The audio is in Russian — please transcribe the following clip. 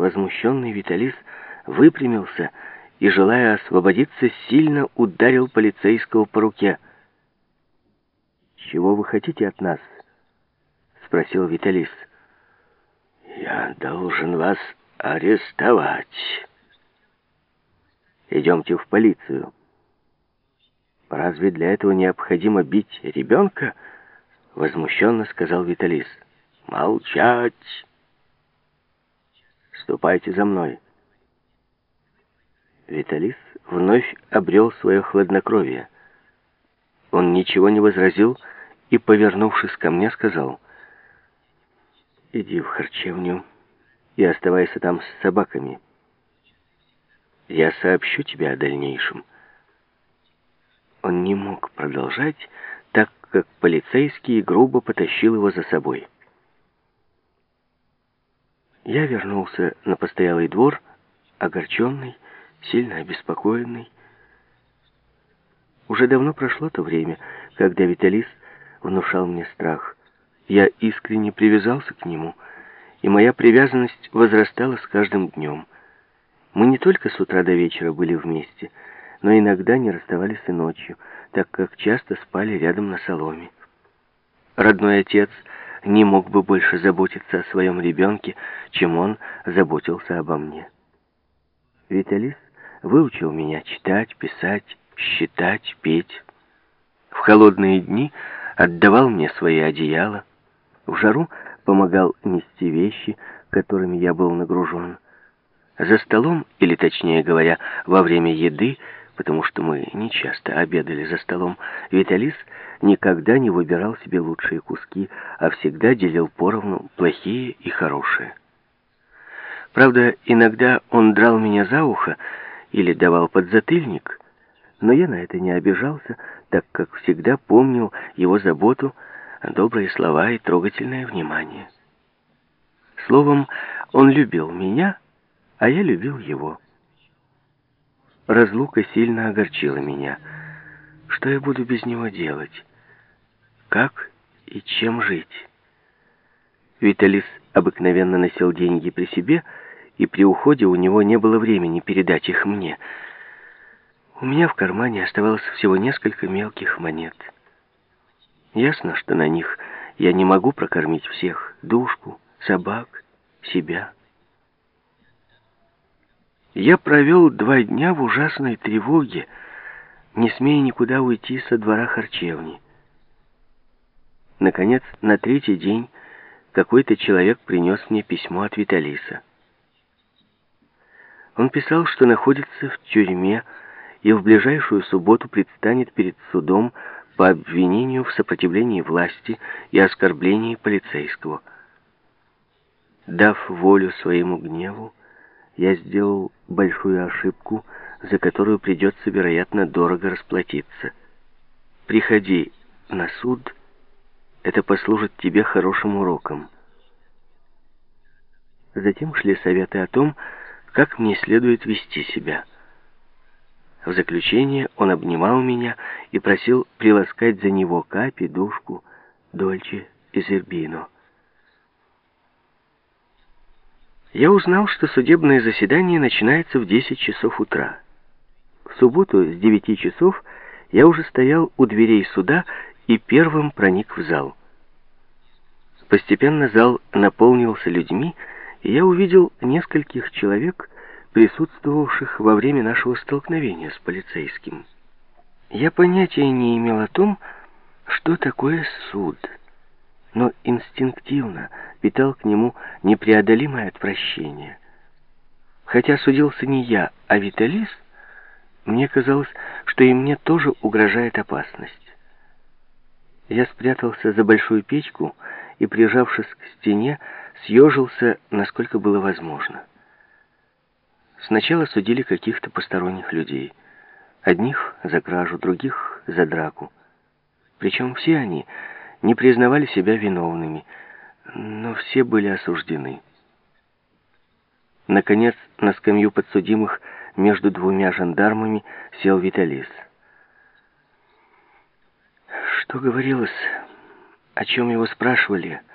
Возмущенный Виталис выпрямился и, желая освободиться, сильно ударил полицейского по руке. «Чего вы хотите от нас?» — спросил Виталис. «Я должен вас арестовать». «Идемте в полицию». «Разве для этого необходимо бить ребенка?» — возмущенно сказал Виталис. «Молчать!» «Ступайте за мной». Виталис вновь обрел свое хладнокровие. Он ничего не возразил и, повернувшись ко мне, сказал, «Иди в харчевню и оставайся там с собаками. Я сообщу тебе о дальнейшем». Он не мог продолжать, так как полицейский грубо потащил его за собой. Я вернулся на постоялый двор, огорченный, сильно обеспокоенный. Уже давно прошло то время, когда Виталис внушал мне страх. Я искренне привязался к нему, и моя привязанность возрастала с каждым днем. Мы не только с утра до вечера были вместе, но иногда не расставались и ночью, так как часто спали рядом на соломе. Родной отец не мог бы больше заботиться о своем ребенке, чем он заботился обо мне. Виталис выучил меня читать, писать, считать, петь. В холодные дни отдавал мне свои одеяла, в жару помогал нести вещи, которыми я был нагружен. За столом, или точнее говоря, во время еды, потому что мы не часто обедали за столом, Виталис никогда не выбирал себе лучшие куски, а всегда делил поровну плохие и хорошие. Правда, иногда он драл меня за ухо или давал подзатыльник, но я на это не обижался, так как всегда помнил его заботу, добрые слова и трогательное внимание. Словом, он любил меня, а я любил его. Разлука сильно огорчила меня. Что я буду без него делать? Как и чем жить? Виталис обыкновенно носил деньги при себе, и при уходе у него не было времени передать их мне. У меня в кармане оставалось всего несколько мелких монет. Ясно, что на них я не могу прокормить всех, душку, собак, себя. Я провел два дня в ужасной тревоге, не смея никуда уйти со двора харчевни. Наконец, на третий день какой-то человек принес мне письмо от Виталиса. Он писал, что находится в тюрьме и в ближайшую субботу предстанет перед судом по обвинению в сопротивлении власти и оскорблении полицейского. Дав волю своему гневу, я сделал большую ошибку, за которую придется, вероятно, дорого расплатиться. Приходи на суд, это послужит тебе хорошим уроком. Затем шли советы о том, как мне следует вести себя. В заключение он обнимал меня и просил приласкать за него капи, душку, дольче и зербино. Я узнал, что судебное заседание начинается в 10 часов утра. В субботу с 9 часов я уже стоял у дверей суда и первым проник в зал. Постепенно зал наполнился людьми, и я увидел нескольких человек, присутствовавших во время нашего столкновения с полицейским. Я понятия не имел о том, что такое суд но инстинктивно питал к нему непреодолимое отвращение. Хотя судился не я, а Виталис, мне казалось, что и мне тоже угрожает опасность. Я спрятался за большую печку и, прижавшись к стене, съежился, насколько было возможно. Сначала судили каких-то посторонних людей. Одних за кражу, других за драку. Причем все они не признавали себя виновными, но все были осуждены. Наконец, на скамью подсудимых между двумя жандармами сел Виталис. Что говорилось, о чем его спрашивали, —